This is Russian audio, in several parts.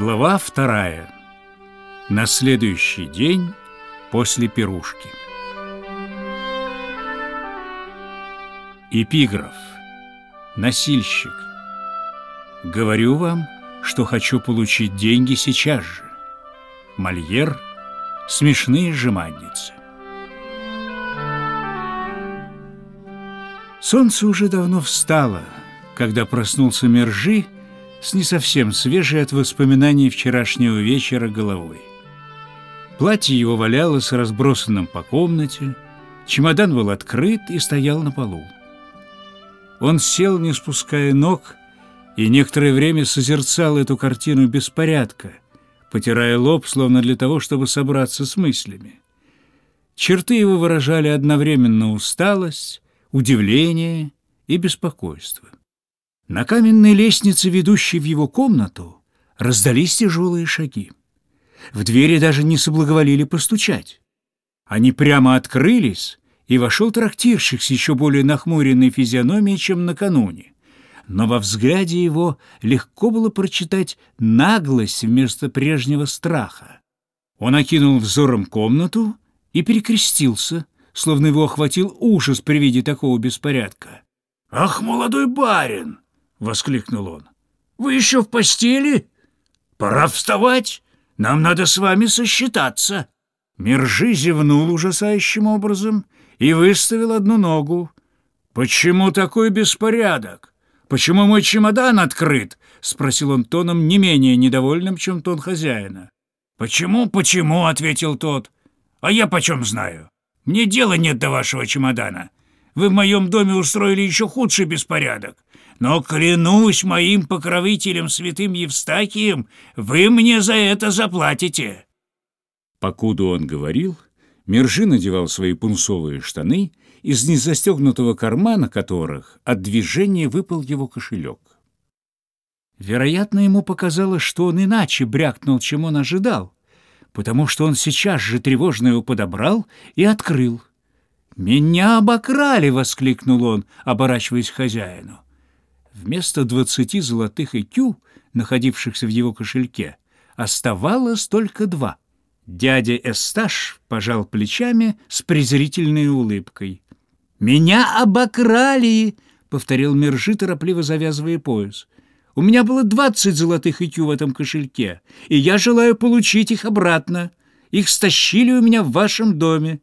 Глава вторая. На следующий день после пирушки. Эпиграф. Насильщик. Говорю вам, что хочу получить деньги сейчас же. Мольер. Смешные жеманницы. Солнце уже давно встало, когда проснулся Мержи с не совсем свежей от воспоминаний вчерашнего вечера головой. Платье его валялось разбросанным по комнате, чемодан был открыт и стоял на полу. Он сел, не спуская ног, и некоторое время созерцал эту картину беспорядка, потирая лоб, словно для того, чтобы собраться с мыслями. Черты его выражали одновременно усталость, удивление и беспокойство. На каменной лестнице, ведущей в его комнату, раздались тяжелые шаги. В двери даже не соблаговолили постучать. Они прямо открылись, и вошел трактирщик с еще более нахмуренной физиономией, чем накануне. Но во взгляде его легко было прочитать наглость вместо прежнего страха. Он окинул взором комнату и перекрестился, словно его охватил ужас при виде такого беспорядка. «Ах, молодой барин!» — воскликнул он. «Вы еще в постели? Пора вставать, нам надо с вами сосчитаться». Мержи зевнул ужасающим образом и выставил одну ногу. «Почему такой беспорядок? Почему мой чемодан открыт?» — спросил он тоном не менее недовольным, чем тон хозяина. «Почему, почему?» — ответил тот. «А я почем знаю? Мне дела нет до вашего чемодана. Вы в моем доме устроили еще худший беспорядок. Но клянусь моим покровителем святым Евстахием, вы мне за это заплатите». Покуда он говорил, Мержи надевал свои пунцовые штаны, из незастегнутого кармана которых от движения выпал его кошелек. Вероятно, ему показалось, что он иначе брякнул, чем он ожидал, потому что он сейчас же тревожно его подобрал и открыл. «Меня обокрали!» — воскликнул он, оборачиваясь к хозяину. Вместо двадцати золотых икю, находившихся в его кошельке, оставалось только два — Дядя Эсташ пожал плечами с презрительной улыбкой. «Меня обокрали!» — повторил Мержи, торопливо завязывая пояс. «У меня было двадцать золотых икю в этом кошельке, и я желаю получить их обратно. Их стащили у меня в вашем доме».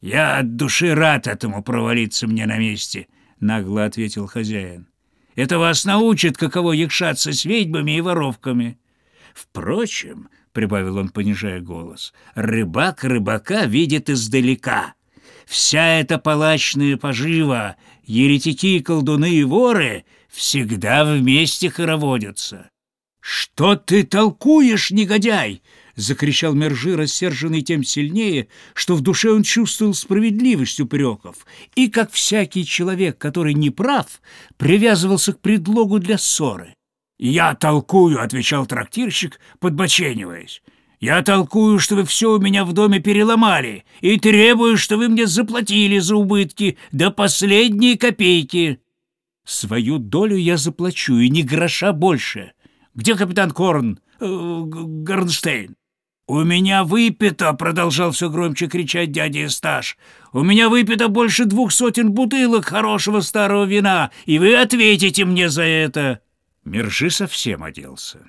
«Я от души рад этому провалиться мне на месте», — нагло ответил хозяин. «Это вас научит, каково якшаться с ведьмами и воровками. Впрочем, — прибавил он, понижая голос, — «рыбак рыбака видит издалека. Вся эта палачная пожива, еретики, колдуны и воры всегда вместе хороводятся». «Что ты толкуешь, негодяй?» — закричал Мержи, рассерженный тем сильнее, что в душе он чувствовал справедливость упреков, и, как всякий человек, который не прав, привязывался к предлогу для ссоры. «Я толкую», — отвечал трактирщик, подбочениваясь. «Я толкую, что вы все у меня в доме переломали, и требую, что вы мне заплатили за убытки до последней копейки». «Свою долю я заплачу, и ни гроша больше. Где капитан Корн? Э, Горнштейн?» «У меня выпито», — продолжал все громче кричать дядя Сташ. «У меня выпито больше двух сотен бутылок хорошего старого вина, и вы ответите мне за это». Мержи совсем оделся.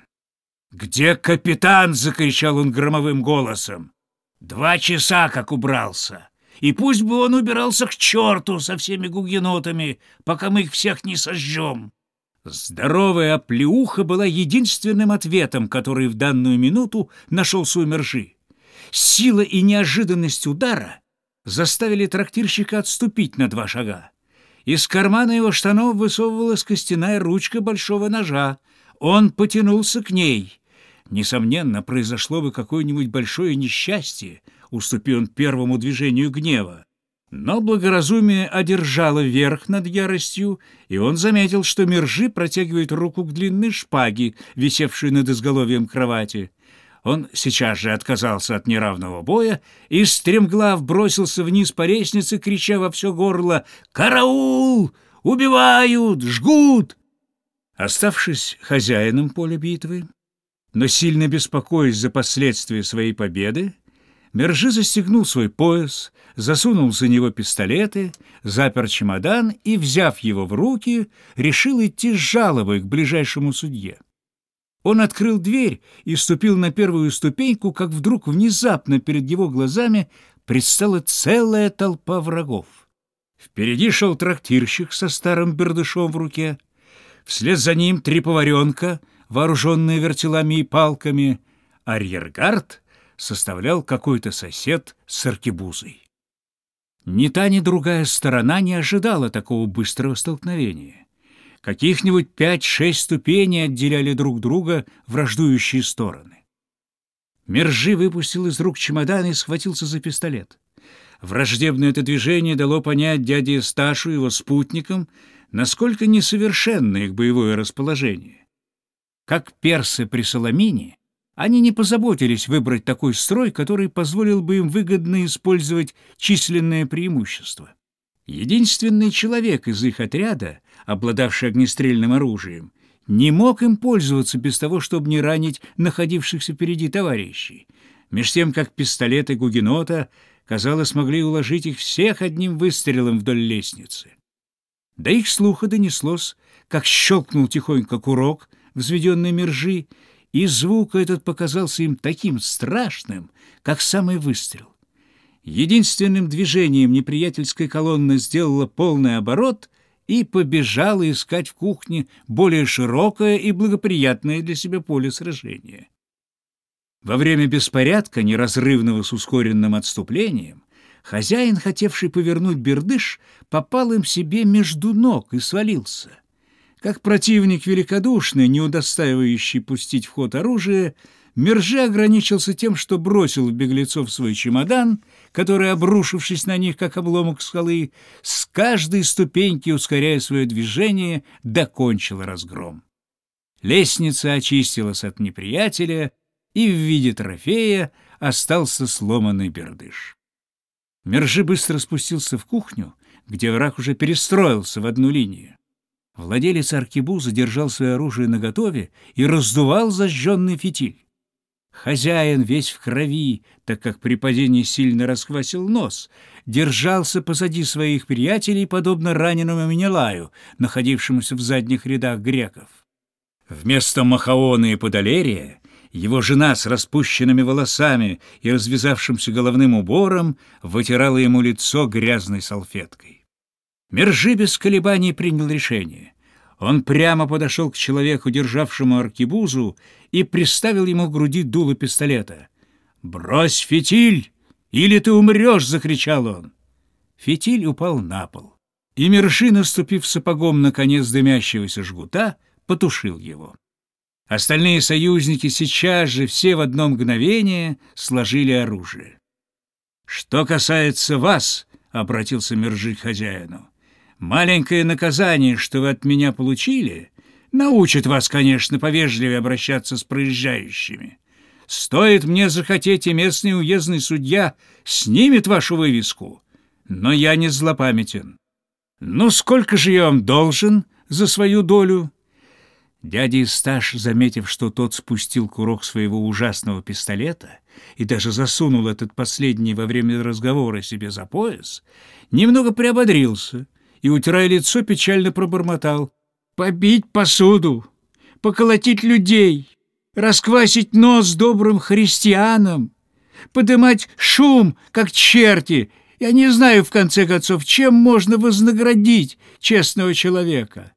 «Где капитан?» — закричал он громовым голосом. «Два часа как убрался. И пусть бы он убирался к черту со всеми гугенотами, пока мы их всех не сожжем». Здоровая оплеуха была единственным ответом, который в данную минуту нашелся у Мержи. Сила и неожиданность удара заставили трактирщика отступить на два шага. Из кармана его штанов высовывалась костяная ручка большого ножа. Он потянулся к ней. Несомненно, произошло бы какое-нибудь большое несчастье, уступи он первому движению гнева. Но благоразумие одержало верх над яростью, и он заметил, что Мержи протягивает руку к длинной шпаге, висевшей над изголовьем кровати. Он сейчас же отказался от неравного боя и стремглав бросился вниз по лестнице, крича во все горло «Караул! Убивают! Жгут!» Оставшись хозяином поля битвы, Но сильно беспокоясь за последствия своей победы, Мержи застегнул свой пояс, засунул за него пистолеты, запер чемодан и, взяв его в руки, решил идти с жалобой к ближайшему судье. Он открыл дверь и ступил на первую ступеньку, как вдруг внезапно перед его глазами предстала целая толпа врагов. Впереди шел трактирщик со старым бердышом в руке, вслед за ним три поваренка, вооруженные вертелами и палками, арьергард составлял какой-то сосед с аркебузой. Ни та, ни другая сторона не ожидала такого быстрого столкновения. Каких-нибудь пять-шесть ступеней отделяли друг друга враждующие стороны. Мержи выпустил из рук чемодан и схватился за пистолет. Враждебное это движение дало понять дяде Сташу и его спутникам, насколько несовершенно их боевое расположение. Как персы при Соломине, они не позаботились выбрать такой строй, который позволил бы им выгодно использовать численное преимущество. Единственный человек из их отряда, обладавший огнестрельным оружием, не мог им пользоваться без того, чтобы не ранить находившихся впереди товарищей, меж тем как пистолеты Гугенота, казалось, могли уложить их всех одним выстрелом вдоль лестницы. До их слуха донеслось, как щелкнул тихонько курок, взведенный мержи, и звук этот показался им таким страшным, как самый выстрел. Единственным движением неприятельской колонны сделала полный оборот и побежала искать в кухне более широкое и благоприятное для себя поле сражения. Во время беспорядка, неразрывного с ускоренным отступлением, хозяин, хотевший повернуть бердыш, попал им себе между ног и свалился. Как противник великодушный, не удостаивающий пустить в ход оружие, Мержи ограничился тем, что бросил в беглецов свой чемодан, который, обрушившись на них, как обломок скалы, с каждой ступеньки, ускоряя свое движение, докончил разгром. Лестница очистилась от неприятеля, и в виде трофея остался сломанный бердыш. Мержи быстро спустился в кухню, где враг уже перестроился в одну линию. Владелец аркебуза держал свое оружие наготове и раздувал зажженный фитиль. Хозяин, весь в крови, так как при падении сильно расквасил нос, держался позади своих приятелей, подобно раненому Менелаю, находившемуся в задних рядах греков. Вместо Махаона и Подолерия его жена с распущенными волосами и развязавшимся головным убором вытирала ему лицо грязной салфеткой. Мержи без колебаний принял решение. Он прямо подошел к человеку, державшему аркибузу, и приставил ему к груди дуло пистолета. «Брось фитиль, или ты умрешь!» — закричал он. Фитиль упал на пол, и Мержи, наступив сапогом на конец дымящегося жгута, потушил его. Остальные союзники сейчас же все в одно мгновение сложили оружие. «Что касается вас», — обратился Мержи к хозяину, Маленькое наказание, что вы от меня получили, научит вас, конечно, повежливее обращаться с проезжающими. Стоит мне захотеть, и местный уездный судья снимет вашу вывеску. Но я не злопамятен. Ну, сколько же я вам должен за свою долю?» Дядя Исташ, заметив, что тот спустил курок своего ужасного пистолета и даже засунул этот последний во время разговора себе за пояс, немного приободрился — и, утирая лицо, печально пробормотал. «Побить посуду, поколотить людей, расквасить нос добрым христианам, подымать шум, как черти. Я не знаю, в конце концов, чем можно вознаградить честного человека».